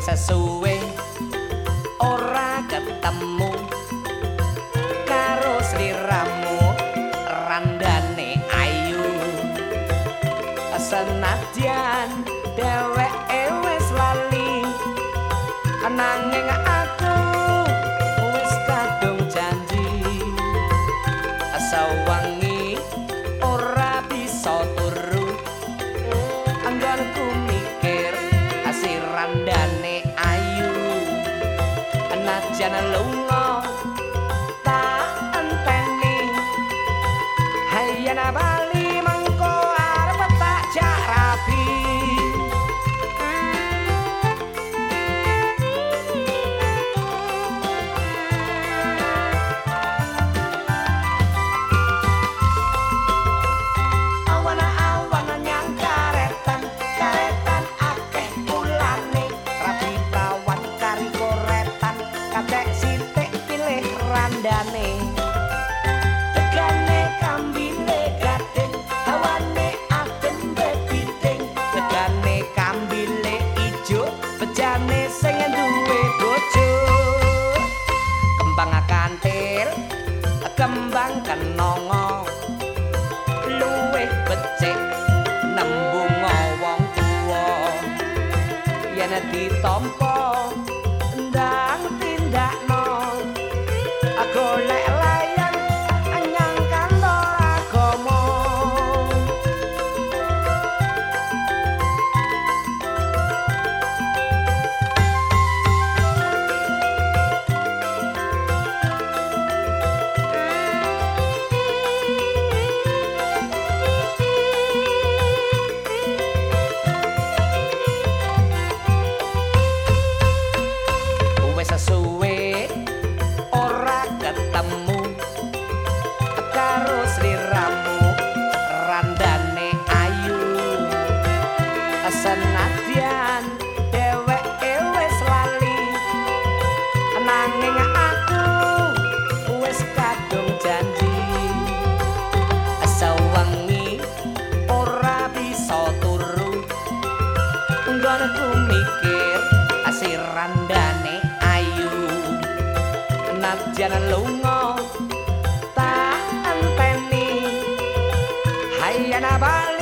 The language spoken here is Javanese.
wis suwe ora ketemu karo sliramu randane ayu. Senajan Bali mengko arep tak jak rapi liyane sing duwe bojo. Kembang akantil kembang kenongo. Luweh becik nembung wong tuwa. Yen ditompo jalan lunga tak enteni hayana bali